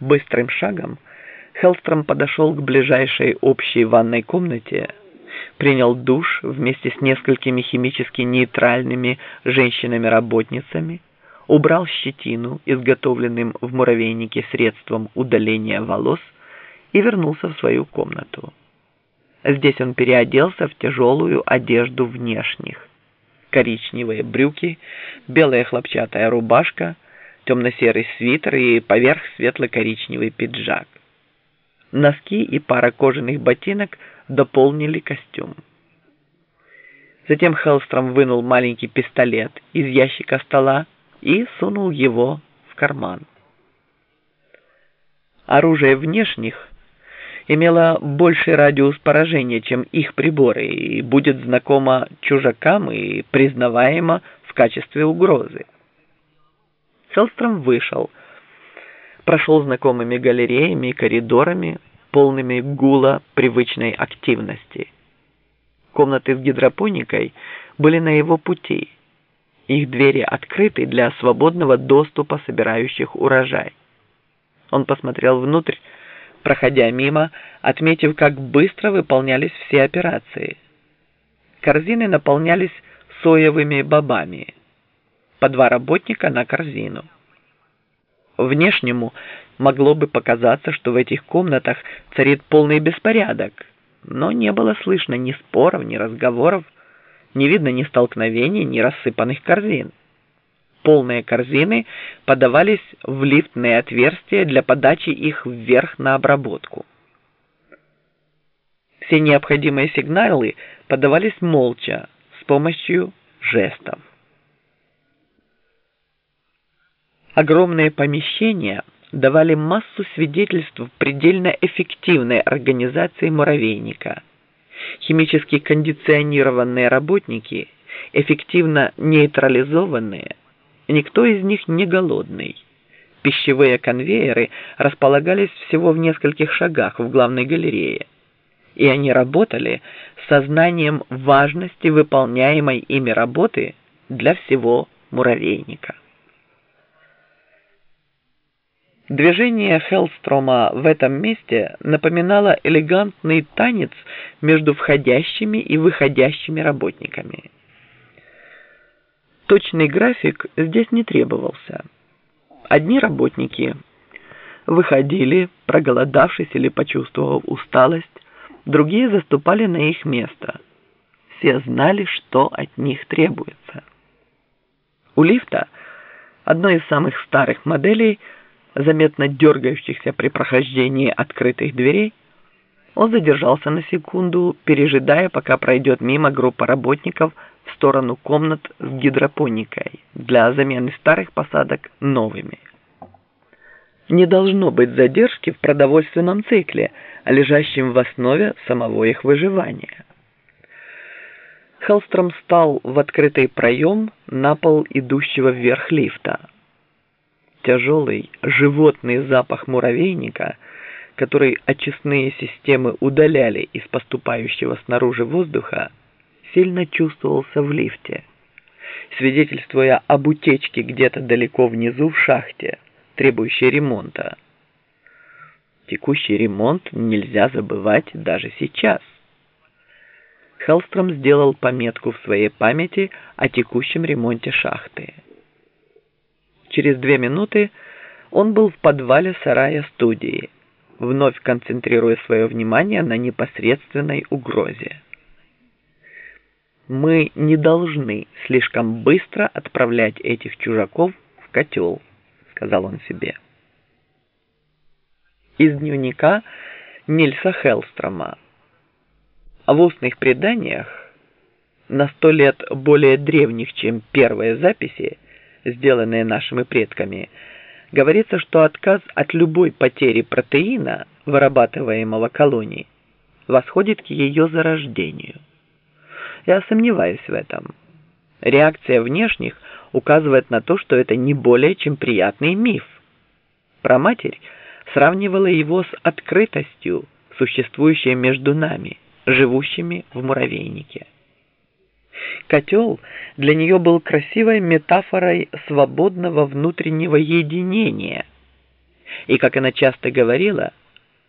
Быстрым шагом Хеллстром подошел к ближайшей общей ванной комнате, принял душ вместе с несколькими химически нейтральными женщинами-работницами, убрал щетину, изготовленным в муравейнике средством удаления волос, и вернулся в свою комнату. Здесь он переоделся в тяжелую одежду внешних. Коричневые брюки, белая хлопчатая рубашка, темно-серый свитер и поверх светло-коричневый пиджак. Носки и пара кожаных ботинок дополнили костюм. Затем Хеллстром вынул маленький пистолет из ящика стола и сунул его в карман. Оружие внешних имело больший радиус поражения, чем их приборы, и будет знакомо чужакам и признаваемо в качестве угрозы. Хеллстром вышел, прошел знакомыми галереями и коридорами, полными гула привычной активности. Комнаты с гидропоникой были на его пути. Их двери открыты для свободного доступа собирающих урожай. Он посмотрел внутрь, проходя мимо, отметив, как быстро выполнялись все операции. Корзины наполнялись соевыми бобами. По два работника на корзину. Внешнему могло бы показаться, что в этих комнатах царит полный беспорядок, но не было слышно ни споров, ни разговоров, не видно ни столкновений, ни рассыпанных корзин. Полные корзины подавались в лифтные отверстия для подачи их вверх на обработку. Все необходимые сигналы подавались молча, с помощью жестов. Огромные помещения давали массу свидетельств предельно эффективной организации муравейника. Химически кондиционированные работники, эффективно нейтрализованные, никто из них не голодный. Пищевые конвейеры располагались всего в нескольких шагах в главной галерее, и они работали с сознанием важности выполняемой ими работы для всего муравейника. Движение Хеллстрома в этом месте напоминало элегантный танец между входящими и выходящими работниками. Точный график здесь не требовался. Одни работники выходили, проголодавшись или почувствовав усталость, другие заступали на их место. Все знали, что от них требуется. У лифта, одной из самых старых моделей, заметно дергающихся при прохождении открытых дверей, он задержался на секунду, пережидая, пока пройдет мимо группа работников в сторону комнат с гидропоникой для замены старых посадок новыми. Не должно быть задержки в продовольственном цикле, лежащем в основе самого их выживания. Хеллстром стал в открытый проем на пол идущего вверх лифта – тяжелый животный запах муравейника, который очистные системы удаляли из поступающего снаружи воздуха, сильно чувствовался в лифте, свидетельствуя об утечке где-то далеко внизу в шахте, требующей ремонта. Текущий ремонт нельзя забывать даже сейчас. Хеллстром сделал пометку в своей памяти о текущем ремонте шахты. Через две минуты он был в подвале сарая студии, вновь концентрируя свое внимание на непосредственной угрозе. Мы не должны слишком быстро отправлять этих чужаков в котел, сказал он себе. Из дневника Нильса Хеллстрома. В устных преданиях, на сто лет более древних, чем первые записи, сделанные нашими предками, говорится, что отказ от любой потери протеина, вырабатываемого колонией, восходит к ее зарождению. Я сомневаюсь в этом. Реакция внешних указывает на то, что это не более чем приятный миф. Проматерь сравнивала его с открытостью, существующей между нами, живущими в муравейнике. Котел для нее был красивой метафорой свободного внутреннего единения, И, как она часто говорила,